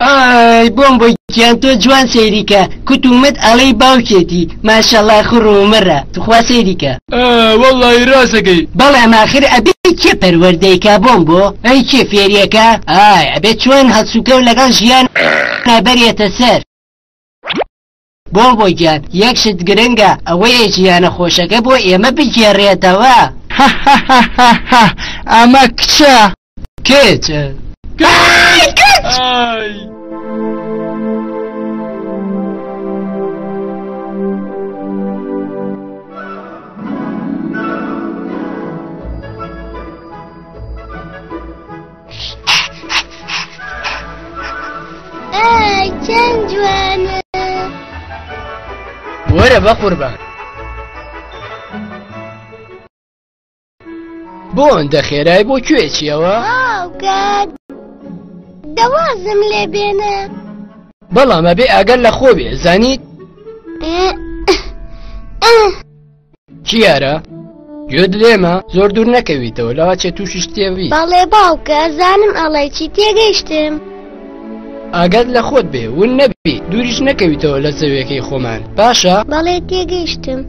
ئای بۆم بۆ گیان تۆ جوان سەیریکە کوت و مت ئەڵێی باوکێتی ماشەڵا خڕ و مڕە توخوا سەیریکە. ئا وەڵڵاهی ڕاست ئەکەی. بەڵێ ئەمە ئاخر ئەبێ کێ پەروەردەی کا بۆم بۆ ئەی کێ فێری ئەکا ئای ئەبێ چۆن هەڵسوکەوت لەگەڵ ژیانا بەرێتە سەر. بۆبۆ گیان یەک شت گرنگە ئەوەیە ژیانە خۆشەکە بۆ ئێمە بگێڕێتەوە هەهەهەهەهەه ئەمە کچە؟ کچ ئای کچ ئای. وەرە بە قوربان بۆ ئەندە خێرای بۆ کوێچیەوە دەوازم لێ بێنە بەڵام ئەبێ ئەگەر لە خۆ بێ زانیت چیارە؟ گوێت لێمە زۆر دوور نەکەویتەوە لەوا چێ تووشی شتێوی بەڵێ باوکە زانم ئەڵێ چی تێگەیشتم ئاگات لە خۆت بێ ون نەبی دووریش نەکەویتەوە لە زەویەکەی خۆمان باشە بەڵێ تێگەیشتم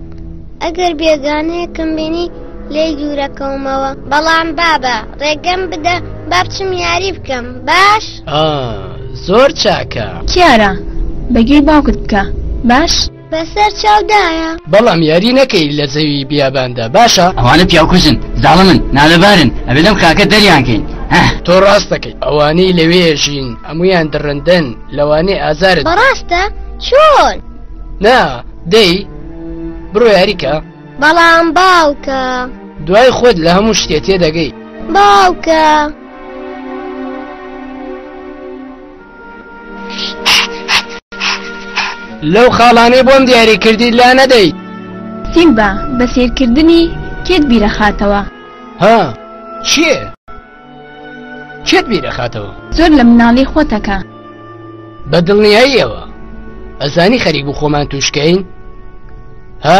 ئەگەر بێگانەیەکم بینی لێ دوورەکەومەوە بەڵام بابە ڕێگەم بدە بابچم یاری بکەم باش زۆر چاکە کیارە بەگوێی باوکت بکە باش؟ بەسەر چاودایە بەڵام یاری نەکەی لە زەوی بیاباندا باشە ئەوانە پیاوکوژن زاڵمن نالەبارن ئەبێ لەم خاکە دەریانکەین تۆ ڕاست دەکەیت ئەوانەی لەوێ ژین ئەمویان دڕندن لەوانەی ئازارت بەڕاستە چۆن نا دەی بڕۆ یاریکە بەڵام باوکە دوای خۆت لە هەموو شتێ تێ دەگەی باوکە. لەو خاڵانەی بۆم دیاری کردی لا نەدەی سیمبا بە سەیرکردنی کێت بیرەخاتەوە ها چیێ کێت بیرەخاتەوە زۆر لە مناڵی خۆتەکە بە دڵنیاییەوە ئەزانی خەریک بوو خۆمان توشکەین ها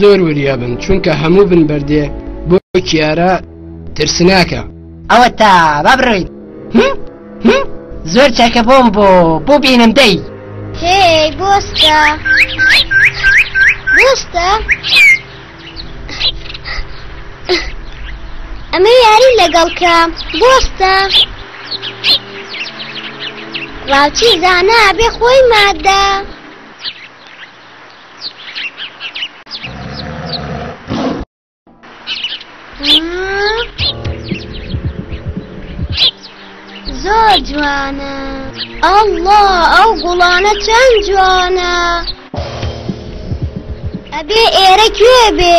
زۆر وریا بن چونکە هەموو بن بەردێ بۆ کیارە ترسناکە ئەوە تا با بڕۆین هم؟ هم؟ زۆر چاکە بۆم بۆ بۆ بینم دەی هێی بۆستە بۆستە ئەمە یاری لەگەڵ کە بۆستە ڕاوچی زانا بێ خۆی مادە زۆر جوانە ئەڵڵا ئەو گوڵانە چەند جوانە ئەبێ ئێرە کوێ بێ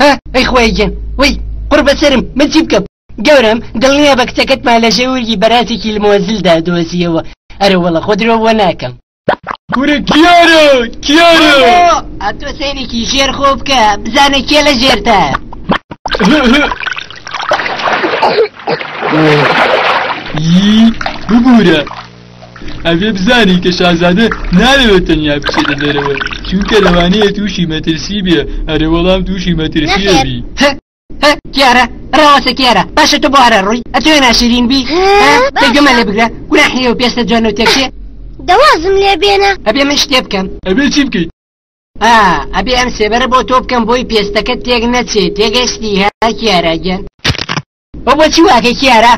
ها ئەی خوای گیان وەی قڕ بەسەرم من چی بکەم گەورم دڵنیا بە کچەکەتمان لە ژێورگی بەراتێکی لمۆزلدا دۆزیەوە ئەرە وەڵە خۆ درۆ بۆ ناکەم کورە کیارە کیارە ئەتۆ سەیرێکی ژێر خۆ بکە بزانە کێ لە ژێرتە ببوورە ئەبێ بزانی کە شازادە ناوێت تەنیا بچێتە دەرەوە چونکە لەوانەیە تووشی مەترسی بێ ئەرێ وەڵام تووشی مەترسیبی کێرە ڕاوەسە کێرە باشە تۆ بۆ ئارە ڕووی ئەتوێ ناشرین بی تێگەمە لێ بگرە گوناحی و پێستە جوان و تێکشێ دەوازم لێ بێنە ئەبێ من شتێ بکەم ئەبێ چی بکەیت ئەبێ ئەم سێبەرە بۆ تۆ بکەم بۆی پێستەکە تێک نەچێت تێگەشتی هەکیارەگەن بۆ بۆچی واکە کیارە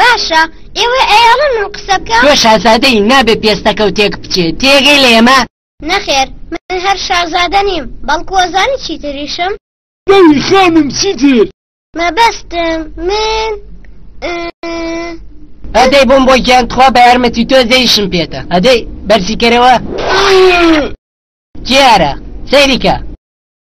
باشە ئێوە ئەیاڵن من قسە بکەم؟ تۆ شازادەی نابێ پێستەکە و تێک بچێ تێگەی لە ئێمە؟ نەخێر من هەر شازادە نیم بەڵکو ئەزانی چیتریشم؟ بەڵی خانم چیتر؟ مەبەستم من ئەدەی بۆم بۆ گیان تخوا بە یارمەتی تۆ زەیشم پێتە ئەدەی بەرزیکەرەوە دیارە سەیریکە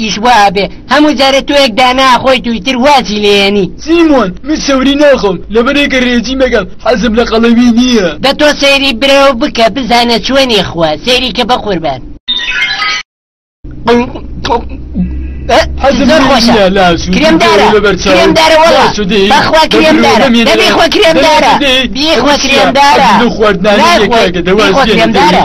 ئیش وا ئەبێ هەموو جارێ تۆ یەک دانە ئەخۆی تووی تر واچی لێ ئەنی. سیمۆن من چەوری ناخۆم لەبەرئ کە رێجیمەکەم حەزم لە قەڵەوی نیە. دە تۆ سەیری برەو بکە بزانە چۆنی خوا سەیری کە بە قوربان. حەزم لێ نیە لاسو بکەوە لەبەر چاوم لاسو دەی بەخوا کرێم دارە نەبی خۆ کرێم دارە بی خۆ کرێم دارە لاسو دەی بی خۆ کرێم دارە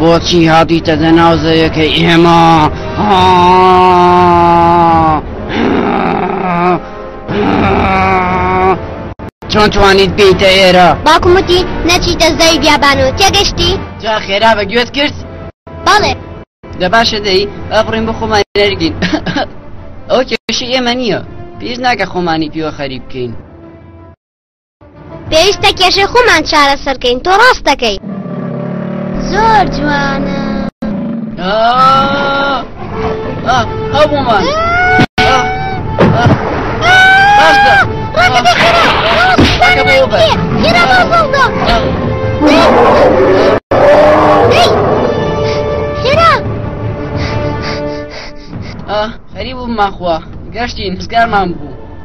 بۆچی هاتیتە دە ناو زەویەکەی ئێمە چۆن توانیت بیتە ئێرە باکومتی نەچیتە زەوی بیابان و تێگەشتی جا خێرا بە گوێت کرد بەڵێ دە باشە دەی ئەبڕین بە خۆمان نەرگین ئەو کێشی ئێمە نییە پێش ناکە خۆمانی پیوە خەریب بکەین پێویستە کێشەی خۆمان چارەسەرکەین تۆ ڕاست دەکەی زۆر جوانە ئەو بۆمان خەری بوو ماخوا گەشتین زگارمان بوو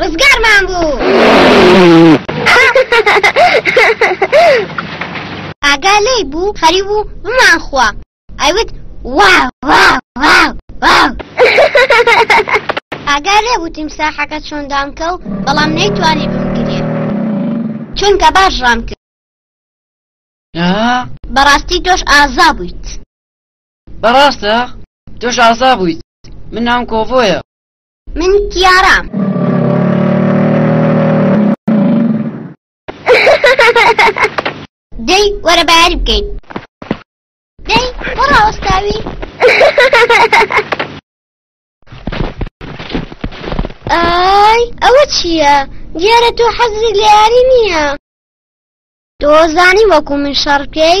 ڕزگارمان بوو ئاگا لێی بوو خەری بوو بمان خوا ئەیوت واو واو واو واو ئاگا لێ بوو تیمساحەکە چۆن دامکە و بەڵام نەیتوانی بمگرێ چونکە باش ڕام کرد بەڕاستی تۆش ئازا بوویت بەڕاستە تۆش ئازا بوویت من ناوم کۆڤۆیە من کیارام. دەی وەرە بەیاری بکەین دەی بۆ ڕاوەستاوی ئای ئەوە چییە دیارە تۆ حەزری لە یاری نییە تۆزانی وەکو من شەڕکەی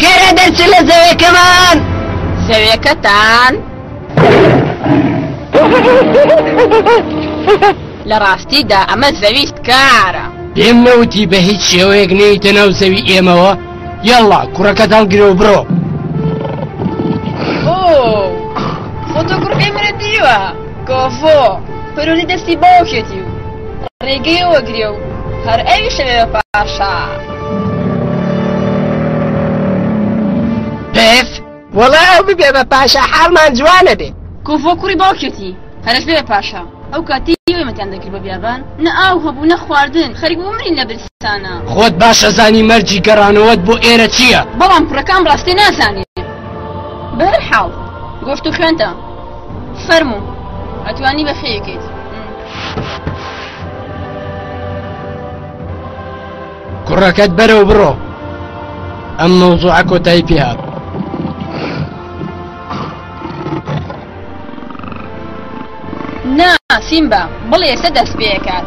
خێرە دەرچن لە زەوێکەمان زەوێکەتان لە ڕاستیدا ئەمە زەویست کارە پێم نەوتی بە هیچ شێوەیەک نەیتە ناو زەوی ئێمەوە یاڵا کوڕەکەت هەڵگرە و بڕۆ خۆتۆ کوڕگەی منە دیوە گۆڤۆ پروری دەستی باوکێتی و ڕێگەی وەگرێ و هەر ئەویش ئەبێ بە پاشا. پێف، وەڵا ئەو ببێ بە پاشا حاڵمان جوان ئەبێ. گۆڤۆ کوڕی باوکێتی هەرەش بێ بە پاشا. ئەو کاتەی ئێمەتان دەکرد بە بیابان نە ئاو هەبوو نە خواردن خەریک بوو بمرین لە برسانە. خۆت باش ئەزانی مەرجی گەڕانەوەت بۆ ئێرە چییە. بەڵام کوڕەکەم ڕاستێ نازانێ. بەهەرحاڵ گۆشت و خوێنتە. فەرموو ئەتوانی بە خێی کەیت کوڕەکەت بەرەو بڕۆ ئەم مەوزوعە کۆتایی پێهات نا سیمبا بڵێ ئێستا دەست پێکات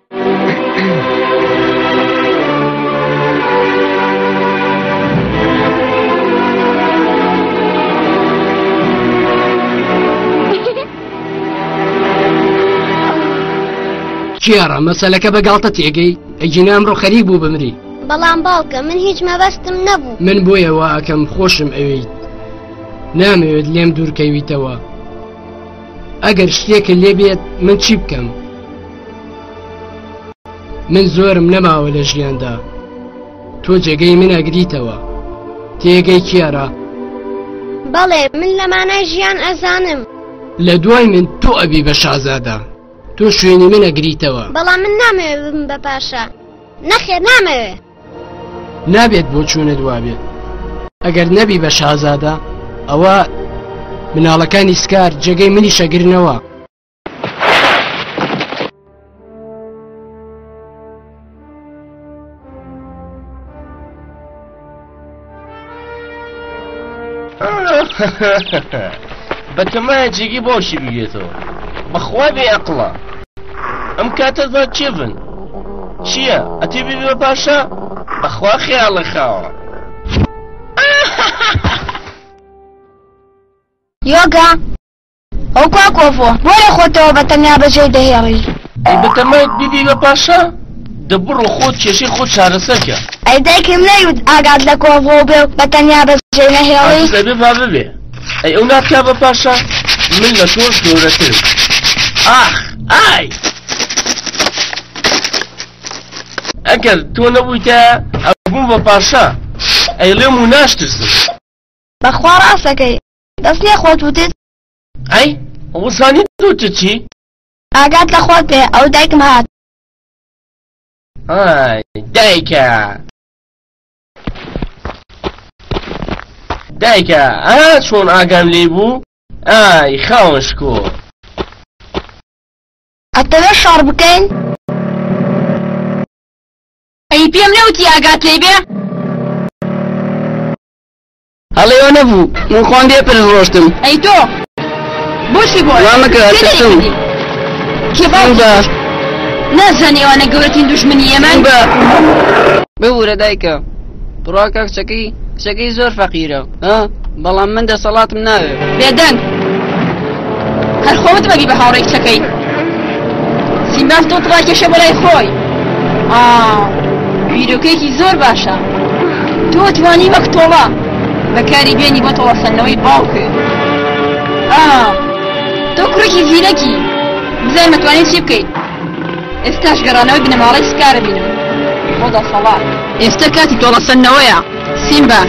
چیاڕە مەسەلەکە بە گاڵتە تێگەی ئەگینا ئەمڕۆ خەریک بوو بمری بەڵام باوکە من هیچ مەبەستم نەبوو من بۆیەوە ئەکەم خۆشم ئەویت نامەوێت لێم دوورکەویتەوە ئەگەر شتێکە لێ بێت من چی بکەم من زۆرم نەماوە لە ژیاندا تۆ جێگەی من ئەگریتەوە تێگەی کیارە بەڵێ من لەمانای ژیان ئەزانم لە دوای من تۆ ئەبی بە شازادا تۆ شوێنی منە گریتەوە بەڵام من نامەوێ بم بە پاشا نەخێ نامەوێ نابێت بۆ چوونە دوابێت ئەگەر نەبی بە شازادە ئەوە مناڵەکانی سکار جێگەی منی شەگرنەوە بەتەمایە جێگی بۆشی بگێتەوە بەخوا بێ ئەقڵە ئەم کاتە زۆ چێ بن چییە ئەتی ببێ پاشا بەخوا خیاڵە خاوە یۆگا ئۆ کوا کۆڤۆ بۆ لە خۆتەوە بە تەنیا بەجێی دەهێڵی. ئەی بەتەمایت بیبی بە پاشا؟ دە بڕۆ خۆت کێشەی خۆت چارەسەر کە. ئەی دایکم نەیوت ئاگات لە کۆڤۆ بێ و بە تەنیا بە جێ نەهێڵی. ئازیز ئەبێ با ببێ. ئەی ئەو ناکا بە پاشا؟ من لە تۆش گەورەترم. ئاخ ئای. ئەگەر تۆ نەبوویتە ئەبووم بە پاشا. ئەی ڵێم و ناشترسم. بەخوا ڕاستەکەی. دەست لێ خۆت وتت ئەی وسانی دوت چی ئاگات لە خۆت بێ ئەو دایکم هات ئای دایکە دایکە ئا چۆن ئاگام لێ بوو ئای خاوەن شکۆ ئەتەوێ شەڕ بکەین ئەی پێم نەوتی ئاگات لێ بێ ئەڵێ وا نەبوو من خۆم بێ پل ڕۆشتم. ئەی تۆ بۆچی بۆ وا مەکە کێ دەری ترسم کردی؟ کێ سوێن باوکی بە کوشت؟ نازانی ئەوانە گەورەترین دوژمنی سوێن ئێمەن بە ببورە دایکە بڕاکە کچەکەی کچەکەی زۆر فەقیرە ها بەڵام من دەسەڵاتم ناوێ بێدەنگ هەر خۆت بەبی بە هاوڕێی کچەکەی سیمباف دڵت ڕاکێشە بۆ لای خۆی ئا بیرۆکەیەکی زۆر باشە تۆ توانی وەک تۆڵە بەکاری بێنی بۆ تۆڵە سەندنەوەی باوکێ تۆ کوڕێکی زیرەکی بزای مەتوانین چی بکەیت ئێستاش گەڕانەوەی بنەماڵی سکارە بینم بۆ دەسەڵات ئێستا کاتی تۆڵە سەندنەوەیە سیمبا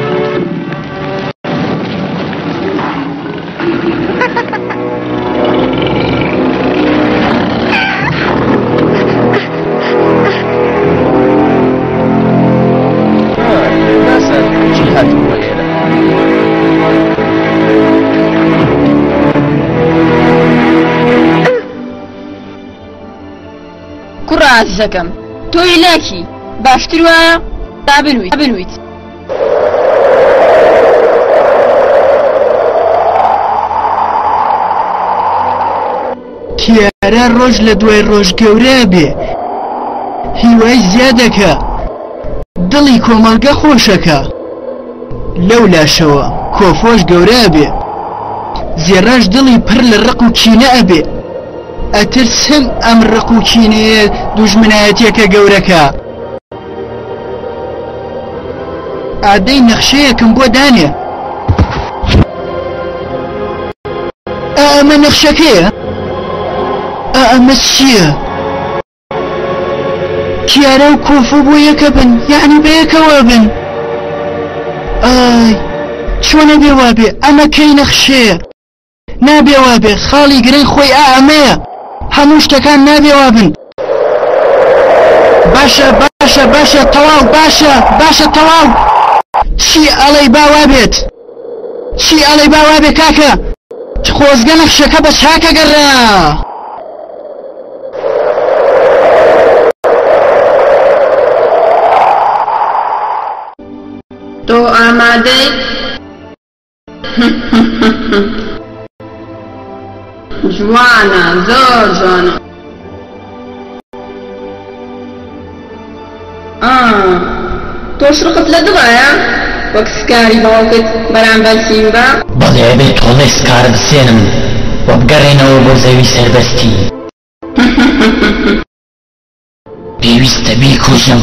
کوڕە ئازیزەکەم تۆی لاکی باشتر وایە تا بنویت بنویت تیارە ڕۆژ لە دوای ڕۆژ گەورە بێ هیوای زیادەکە دڵی کۆمەڵگە خۆشەکە لەو لاشەوە کۆفۆش گەورە بێ زێڕەش دڵی پڕ لە ڕق و چینە ئەبێ ئەترسم ئەم ڕق و چینەیە دوژمنایەتەکە گەورەکە ئادەی نەخشەیەکم بۆ دانێ ئەمە نەخشەکەیە ئەمە چییە؟ کیارە و کۆفۆ بۆ یەکە بن یعنی بەیەکەوە بن ئای چۆنە بێوا بێ ئەمە کەی نەخشەیە نابێ وابێ خاڵی گرەی خۆی ئا ئەمەیە هەموو شتەکان نابێ وابن باشە باشە باشە تەواو باشە باشە تەواو چی ئەڵەی باوا بێت چی ئەڵەی باوا بێ کاکە خۆزگە نەخشەکە بە چاکە گەڕا تۆ ئامادەیت جوانە زۆر جوانە تۆش ڕقت لە دڵایە وەک سکاری باوکت بەرامبەر سیمبا بەڵێ ئەبێ تۆڵەی سکار بسێنم و بگەڕێنەوە بۆ زەوی سەربەستی پێویستە بیکوژم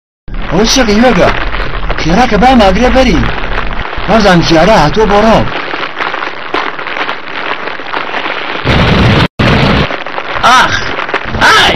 ئەوە شەقی وێگە خێرا کە با ماگرێ بەری هەزان جیارە هاتۆ بۆ ڕۆ ئاخ ئای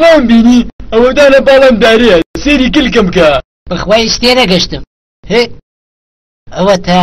نام بینی ئەوەدانە باڵام دارەیە سێری کلکم کە بەخوای هیچ تێنەگەشتم هێ ئەوە تا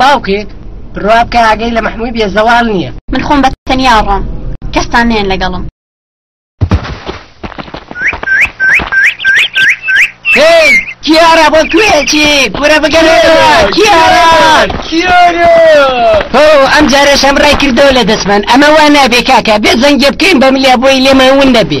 باوکێک بڕوا بکە ئاگای لە مەحمووی بێ زەواڵ نییە. من خۆم بە تەنیا ئەڕۆم کەستان نێن لەگەڵم. هێی کیارە بۆ کوێ ئەچیت وەرە بگەڕێرە کیارە کیارە هۆ ئەم جارە شەم ڕای کردەوە لە دەستمان ئەمە وا نابێ کاکە بێ زەنگێ بکەین بە ملیا بۆی لێمە ون نەبێ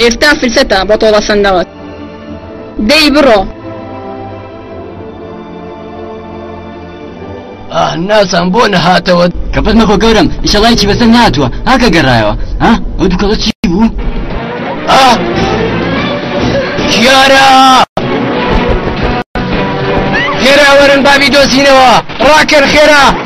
ئێستا فرسەتە بۆ تۆڵەسەندنەوەت دەی بڕۆ ئاه نازان بۆ نەهاتەوە کەپەت مەخۆ گەورم ئیشەڵایکی بەسەر ناتوە هاکە گەڕایەوە ها ئەو دوکەڵە چی بوو؟ کیارە خێراوەرن بابی دۆزینەوە ڕاکەر خێرا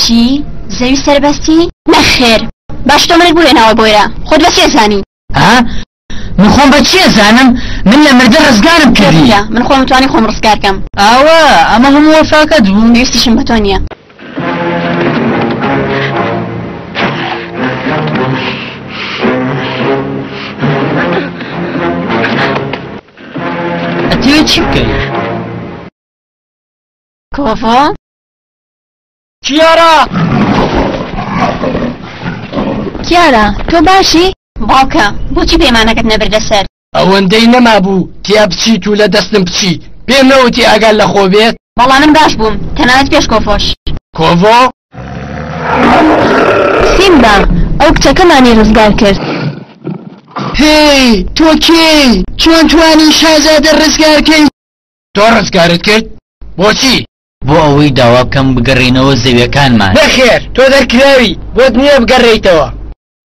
چی؟ زەوی سەربەستی؟ نەخێر باش تۆ منت بوێناوە بۆیە خۆت بە چێ زانی؟ ها؟ من خۆم بە چێ زانم؟ من لە مردن ڕزگارم کردی. کێ بکە؟ من خۆم توانی خۆم ڕزگار کەم. ئاوا ئەمە هەموو وەفاکەت بوو؟ پێویستیشم بە تۆ نییە. ئەتەوێ چی بکەی؟ کۆڤۆ؟ کیارا کیارا تۆ باشی؟ باوکە بۆچی پەیمانەکەت نەبردە سەر ئەوەندەی نەمابوو تیا بچیت و لە دەستم بچیت پێم نەوتی ئاگال لە خۆ بێت بەڵانم باش بووم تەنانەت پێش کۆفۆش کۆڤۆ سیمبا ئەو کچەکەمانی ڕزگار کرد هی تۆ کێی چۆن توانی شازادە ڕزگارکەی تۆ ڕزگارت کرد بۆچی بۆ ئەوەی داوا بکەم بگەڕێینەوە زەویەکانمان. نەخێر تۆ دەرکراوی بۆت نیە بگەڕێیتەوە.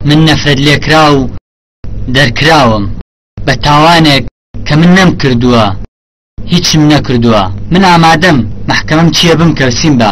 من نەفرەت لێکراو و دەرکراوم بە تاوانێک کە من نەم کردووە هیچم نەکردووە من ئامادەم مەحکەمەم چیە بم کەوسیم بە.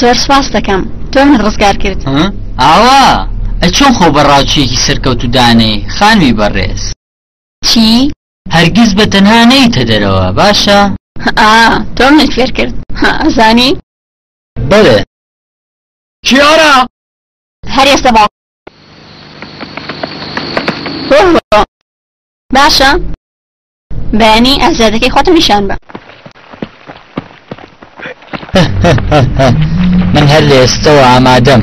زۆر سواس دەکەم تۆ من ڕزگار کرد ئاوا ئە چۆن خۆ بەڕاوچیەکی سەرکەوت و دانێ خانوی بەڕێز چی؟ هەرگیز بە تەنها نەیتە دەرەوە، باشە؟ ئا، تۆم لێت فێر کرد. ها، ئەزانی؟ بەلێ. کیارا! هەر ئێستە باوکم. هۆ هۆ. باشە. بەیانی ئازادەکەی خۆتم نیشان بە. هه هه هه هه. من هەر لە ئێستەوە ئامادەم.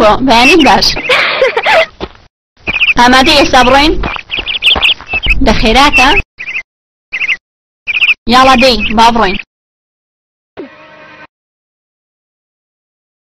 بۆ بەیانی باش ئامادە ئێستا بڕۆین دە خێراکە یاڵا دەی با بڕۆین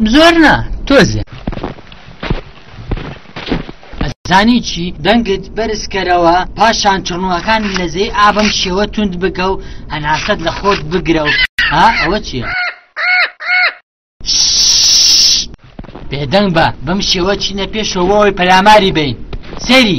زۆر نا تۆزێ زانی چی دەنگت بەرزکەرەوە پاشان چڕنوەکان لە زەی ئابم شێوە توند بکە و هەناسەت لە خۆت بگرە و ها ئەوە چیە؟ بێدەنگ بە بەم شێوە چینە پێشەوەەوەی پەلاماری بین سەری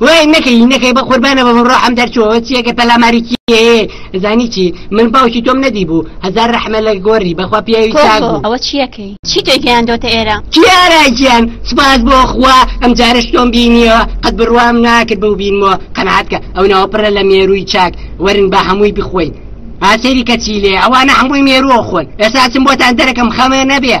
وای نەکەی نەکەی بە قوربانە بە ڕۆحم دەرچەوە چیەکە پەلاماری کیەیە زانی چی من باوکی تۆم نەدی بوو هزار ڕەحمە لە گۆری بەخوا پیاوی چاک بوو ئەوە چیەکەی چی تێکیان دۆتە ئێرە کیارا گیان سپاس بۆ خوا ئەم جارش تۆم بینیەوە قەت بڕوام ناکرد بەو بینمەوە قەنعاتکە ئەو ناوە پڕە لە مێرووی چاک وەرن بە هەمووی بخۆین ئاسەری کەچی لێ ئەوانە هەمووی مێرووە خۆن ئێستا چم بۆتان دەرەکەم خەمێ نەبێ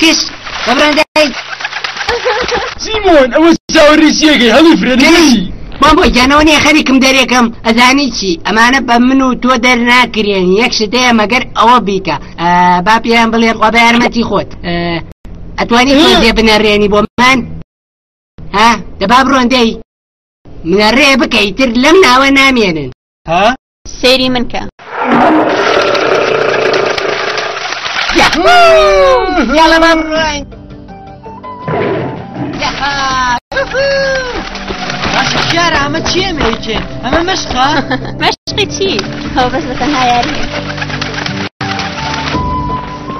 کچ بە براندای سیمۆن ئەوە چاوەڕێی چیەکەی هەڵی فرە نزەری بابا گیانەوە نیە خەریکم دەرێکم ئەزانی چی ئەمانە بە من و تۆ دەرناکرێن یەک شتەیە مەگەر ئەوە بیکە ئا، با پێیان بڵێم خوا بە یارمەتی خۆت ئا، ئەتوانی ها؟ خۆزێ بنەڕێنی بۆ من ها دەبا بڕۆندەی منەڕێ بکەی تر لەم ناوە نامێنن ها سەیری من کە یاڵە با بڕۆین باشە شارە ئەمە چیە مێکێ ئەمە مەشقا مەشقی چی ئەو بەس بە تەنها یاری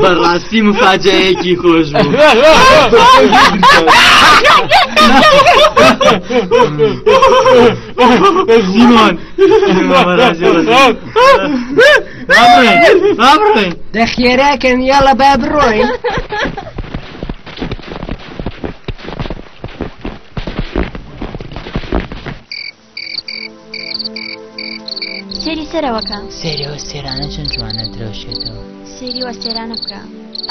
بەڕاستی مفاجەیەکی خۆش بوو زیمان دەخێراکەم یاڵە با بڕۆین سێری سەرەوەکە سێری ئەستێرانە چەند جوانە درەوشێتەوە سێری ئەستێرانە بکە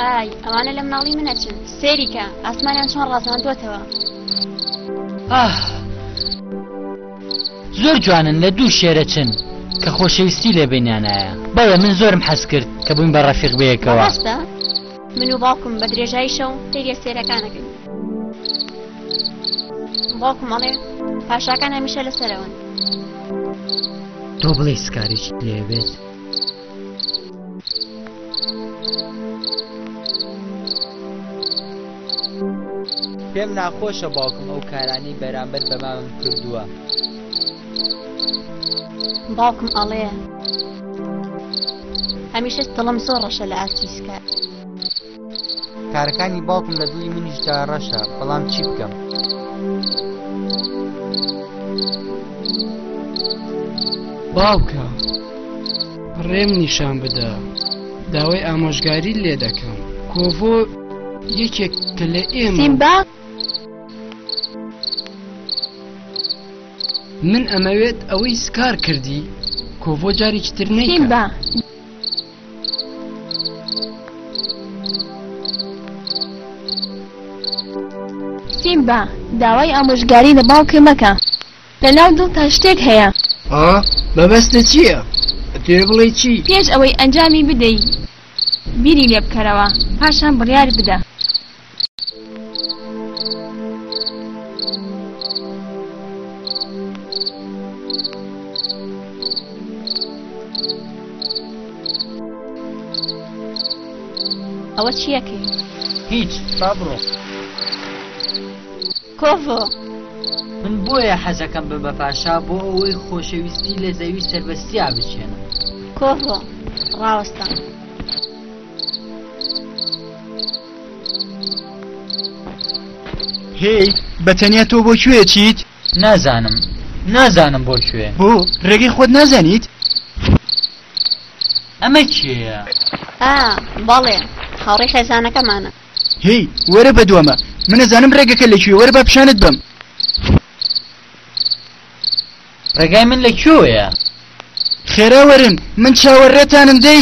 ئای ئەوانە لە مناڵی منەچن سێریکە ئاسمانیان چۆن ڕازاندوەتەوە زۆر جوانن لە دوو شێرە چن کە خۆشەویستی لێ بینیانایە بەڵێ من زۆرم حەز کرد کە بووین بە ڕەفیق بەیەکەوە. من و باوکم بە درێژایی شەو سەیری ئەستێرەکان دەکەین باوکم ئەڵێ پاشاکان هەمیشە لەسەرەوەن تۆ بڵێ سکارێک لێبێت پێم ناخۆشە باوکم ئەو کارانی بەرامبەر بە مامم کردووە باوکم ئەڵێ هەمیشە دڵم زۆر ڕەشە لە ئاستی سکار کارەکانی باوکم لە دڵی منیشدا ڕەشە بەڵام چی بکەم باوکە ڕێم نیشان بدە داوای ئامۆژگاری لێ دەکەم کۆڤۆ یەکێک کە لە ئێمە سیمبا من ئەمەوێت ئەوەی سکار کردی کۆڤۆ جارێکی تر نەی با. سیمبا داوای ئامۆژگاری لە باوکێ مەکە لە ناو دڵ تا شتێک هەیە بەبەستە چییە؟ تێ بڵێ چی؟ پێش ئەوەی ئەنجامی بدەی بیری لێ بکەرەوە پاشان بڕیار بدە. ئەوە چیەکەی هیچ با بڕۆ کۆڤۆ من بۆیە حەزەکەم بە بەپاشا بۆ ئەوەی خۆشەویستی لە زەوی سەربەستیا بچێنم کۆڤۆ ڕاوەستە هێی بە تەنیا تۆ بۆ کوێ چیت نازانم نازانم بۆ کوێ بۆ ڕێگەی خۆت نازانیت ئەمە کێە بەڵێ هاوڕێ خێزانەکەمانە هی وەرە بە دوامە منەزانم ڕێگەکە لەکوێ وەرە بە پیشانت بم ڕێگای من لە کوێیە خێراوەرن من چاوەڕێتانم دەی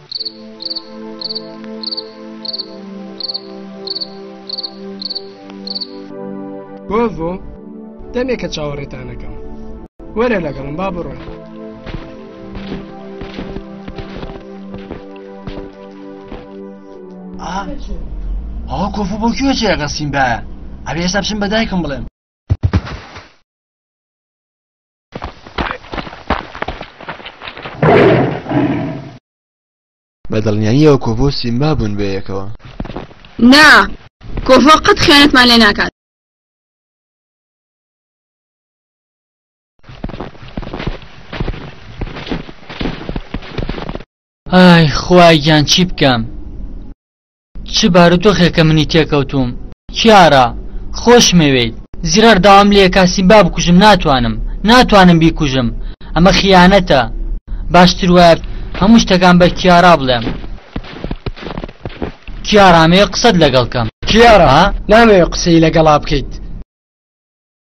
بۆ دەمێکە چاوەڕێتانەکەم وەرە لەگەڵم با بڕۆن ئەوە کۆفو بۆ کوێ چێگە سیمبایە ئەبێ ئێستا بچم بە دایکم بڵێم بە دڵنیاییەوە کۆڤۆ سیمبا بوون بە یەکەوە نا کۆڤۆ قەت خیانەتمان لێ ناکات ئای خوای گیان چی بکەم چ بارودۆخێکە منی تێکەوتووم. کیارا، خۆشمەوێیت. زیرار داوام لێکا سیمبا بکوژم ناتوانم ناتوانم بیکوژم ئەمە خیانەتە باشتر وایە هەموو شتەکان بە کیارا بڵێم کیارا ئەمەوێ قسەت لەگەڵ کەم. کیارا، نامەوێ قسەی لەگەڵا بکەیت.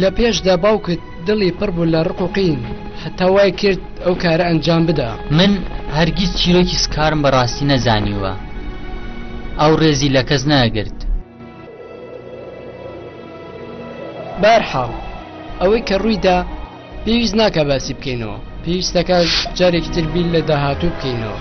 لە پێشدا باوکت دڵی پڕ بوو لە ڕق و قین هەتا وای کرد ئەو کارە ئەنجام بدا. من هەرگیز چیرۆکی سکارم بە ڕاستی نەزانیوە، ئەو ڕێزی لە کەس ناگرت. بەهەرحاڵ، ئەوەی کە ڕووی دا. پێویست ناکا باسی بکەینەوە پێویستەکە جارێکی تر بیر لە داهاتوو بکەینەوە.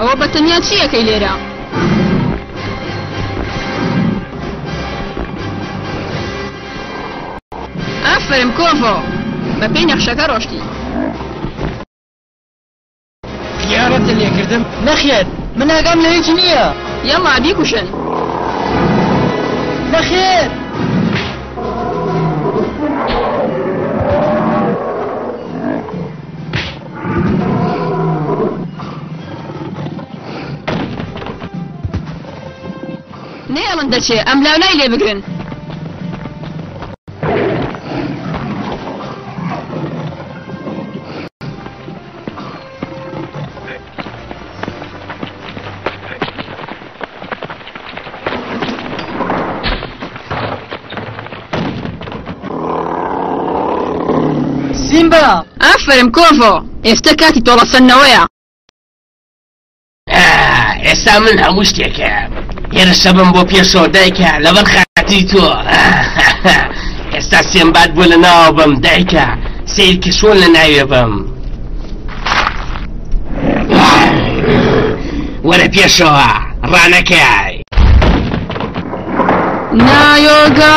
ئەوە بە تەنیا چیەکەی لێرە؟ ئافەرم کۆڤۆ بە پێی نەخشەکە ڕۆشتی. خیانەتە لێکردم نەخێر من ئاگام لە هیچ نییە یەڵا بیکوشن نەخێر نەیەڵن دەچێ ئەملاو لای لێ بگرن. سیمبا ئافرم کۆڤۆ ئێستا کاتی تۆڵەسەندنەوەیە ئێستا من هەموو شتێکە هێرشە بم بۆ پێشەوە دایکە لەبەر خاتی تۆ ئێستا سێمبات بۆ لە ناوە بم دایکە سیرکە شۆن لە ناوێ بم وەرە پێشەوە ڕانەکەی نایۆگا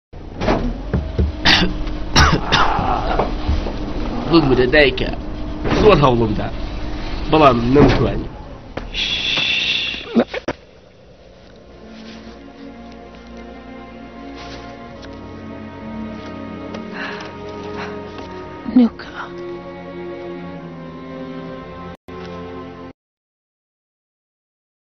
بمرە دایکە زۆر هەوڵمدا بەڵام نەمتوانی نوکە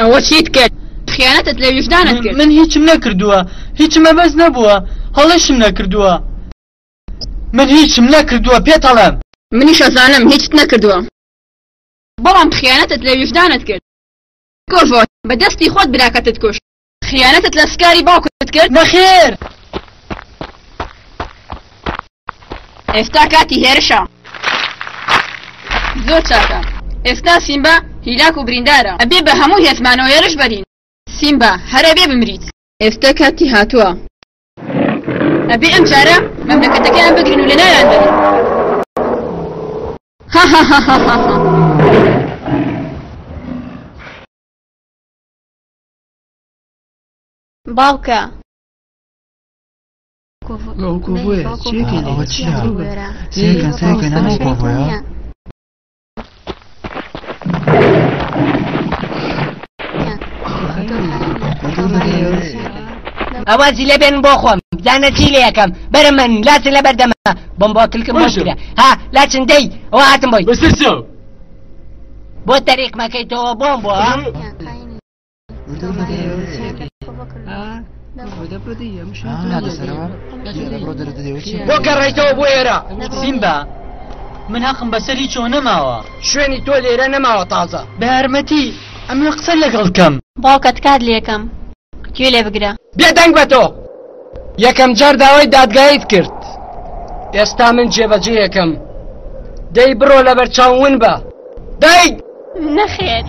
ئەوە چیت کرد خیانەتت لە ویژدانت کرد من هیچم نەکردووە هیچم مەبەست نەبووە هەڵەشم نەکردووە من هیچم نەکردووە پێت هەڵم منیش ئەزانم هیچت نەکردووە بەڵام خیانەتت لە ویژدانت کرد کۆڤۆ بە دەستی خۆت براکەتت کوشت خیانەتت لە سکاری باوکت کرد؟ نەخێر! ئێستا کاتی هێرشە. زۆر چاکە. ئێستا سیمبا هیلاک و بریندارە. ئەبێ بە هەموو هێزمانەوە هێرش بەرین. سیمبا هەرە بێ بمریت. ئێستا کاتی هاتووە. ئەبێ ئەم جارە مەملەکەتەکەیان بگرین و لەناویان بەرین. ها ها ها ها ها. باوکە ئەوە جیلە بێن بۆ خۆم زانە چی لە یەکەم بەرە من لاسن لە بەردەمە بۆم بۆ کلکم بۆشرە ها لاچن دەی ئەو هاتم بۆی بەسەر بۆ تەریق مەکەی تۆوە بۆم بۆ بۆ گەڕێیتەوە بۆ ئێرە سیمبا من هەقم بەسەری چۆ نەماوە شوێنی تۆ لێرە نەماوە تازە بەرمەتی ئەم قسە لەگەڵ کەم باوکەت کات لەکەم گوێ لێ بگرە بێدەنگ بە تۆ یەکەم جار داوای دادگایت کرد ئێستا من جێبەجێ یەکەم دەی بڕۆ لەبەر چاون بە دای نەخێت.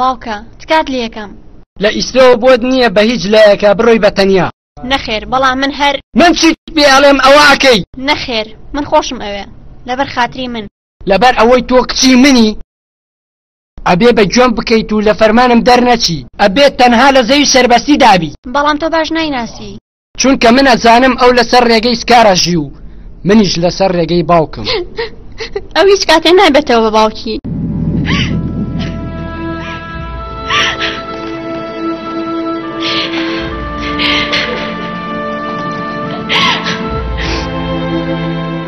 باوکە تکات لەکەم لە ئیسرەوە بۆت نییە بە هیچ لایەکە بڕۆی بە تەنیا نەخێر بەڵام من هەر من چیت پێ ئەڵێم ئەوەکەی نەخێر من خۆشم ئەوێ لەبەر خاتری من لەبەر ئەوەی تۆ کچی منی ئەبێ بە گوێم بکەیت و لە فەرمانم دەرنەچی. ئەبێ تەنها لە زەوی سەربەستی دابی. بەڵام تۆ باش نایناسی. چونکە من ئەزانم ئەو لەسەر ڕێگەی سکار ئەژی و منیش لەسەر ڕێگەی باوکم. ئەو هیچ کاتێ نابێتەوە بە باوکی.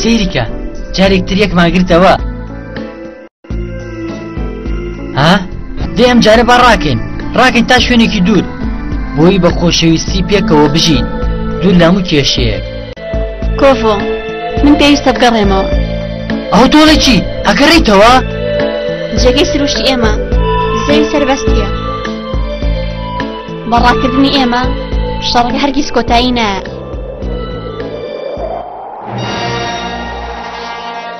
سیریکە جارێک تر یەک ماگرتەوە ها دێم جارە با ڕاکەین ڕاکەین تا شوێنێکی دوور بۆی بە خۆشەویستی پێکەوە بژین دوور لەمو کێشەیە کۆڤۆ من پێویستە بگەڕێمەوە ئەو تۆڵێ چی ئەگەڕیتەوە جێگەی سروشتی ئێمە زەوی سربەستیە بە ڕاکردنی ئێمە شەڕەکە هەرگیز کۆتایی نایە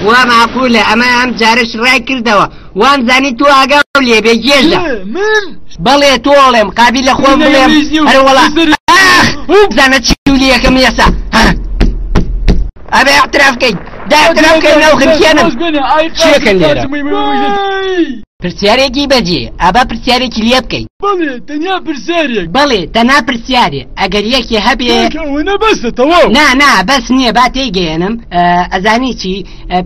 خوا ماقولە ئەمە ئەم جارش ڕای کردەوە وام زانی تو ئاگا لێ بێ گێژە من بەڵێ تۆ ئەڵێم قابی لە خۆم بڵێم هەروەڵا بزانە چی تولیەکەم یەسا ئەبێ اعتراف کەیت دا اعتراف کەی ناو خرکێنم چیەکە لێرە پرسیارێکی بەجێیە ئابا پرسیارێکی لێ بکەی. بەڵێ تەنیا پرسیارێک. بەڵێ تەنها پرسیارێ ئەگەر یەکێ هەبێ. کاکە ئەوە نە بەسە تەواو. نا نا بەس نییە با تێیگەیەنم ئەزانی چی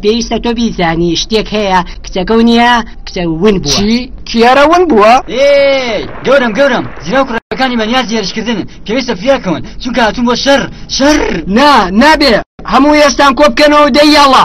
پێویستە تۆ بیزانی شتێک هەیە کچەکە و نییە کچە ون بووە. چی کیارە ون بووە؟ ئێ گەورەم گەورەم زیرا و کوڕەکانی بەنیازی هێرشکردنن پێویستە فریاکەون چونکە هاتوون بۆ شەر شەر. نا نابێ هەموو هێزتان کۆ بکەنەوە و دەی یەڵا.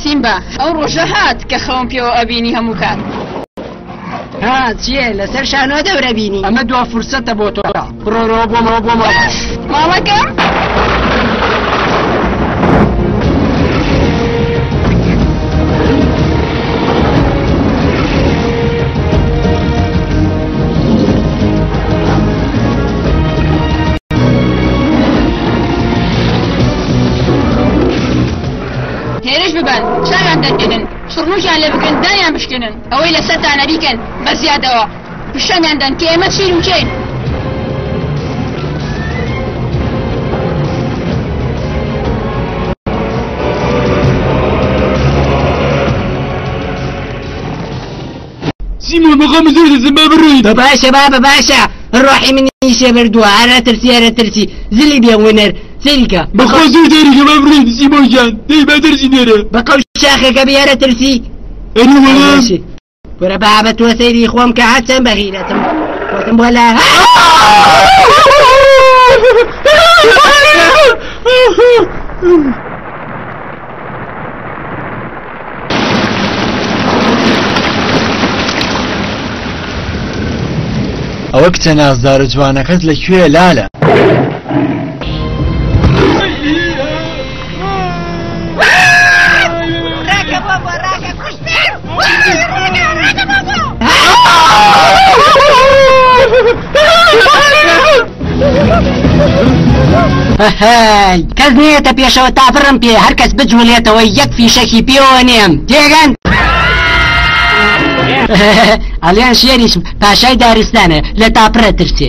سیمبا، ئەو ڕۆژە هات کە خەوم پێوە ئەبینی هەموو کات. ها چییە لەسەر شانۆ دەورەبینی؟ ئەمە دوا فرسەتە بۆ تۆ، بڕۆرەوە بۆ ماڵ بۆ ماڵ. ماڵەکەم؟ هێرش ببەن چاویان دەرکەنن سڕنوژیان لێ بکەن دایان بشکنن ئەوەی لەسەرتانە بیکەن بە زیادەوە پیشانیان دەن کە ئێمە چین و چین سیمۆن بەخۆمە زۆر دەزم با بڕۆین. بە باشە بابە باشە ڕۆحی منی شێ بردووە ئارە ترسی ئەرە ترسی زلی بێ ونر سەیریکە بەخوا زۆر تاریکە با بڕۆین سیمۆن گیان دەی با دەرسی نێرە بەقەو شاخەکە بێ ئەرە ترسی ئەرێ وەڵام ورە بابە تۆ سەیری خۆم کە هەچەند بەغیرەتم وەتم بۆ لە ئەوە کچە نازدارە جوانەکەت لە کوێ لالە هەهای کەس نێتە پێشەوە تا بڕم پێ هەر کەس بجوولێتەوە یەک فیشەکی پێوە نێم تێگەن ئەلیان شێریش پاشای دارستانە لە تاپڕە ترسێ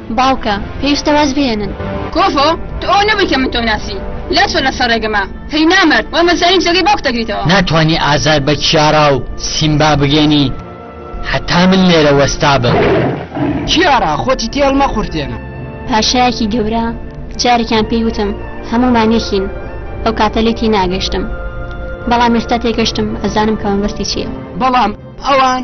باوکە، پێویستە واز بهێنن. کۆڤۆ، تۆ ئەوە نەبووی کە من تۆم ناسی. لات چۆن لەسەر ڕێگەما، هەی نامەرد، وام ئەزانی جێگەی باوکت ئەگریتەوە. ناتوانی ئازار بە کیارا و سیمبا بگەێنی هەتا من لێرە وەستابم. کیارا، خۆتی تێڵ مەقورتێنە. پاشایەکی گەورە، جارێکیان پێی وتم هەموومان یەکین، ئەو کاتە لێی تێناگەشتم، بەڵام ئێستا تێگەشتم، ئەزانم کە مەبەستی چییە. بەڵام ئەوان.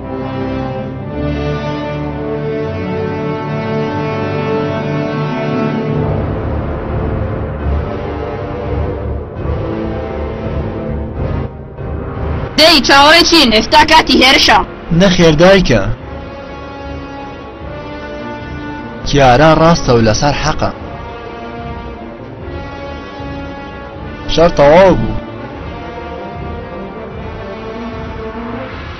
دەی چاوەڕێ چین ئێستا کاتی هێرشە نەخێر دایکە کیارا ڕاستە و لەسەر حەقە شەر تەواو بوو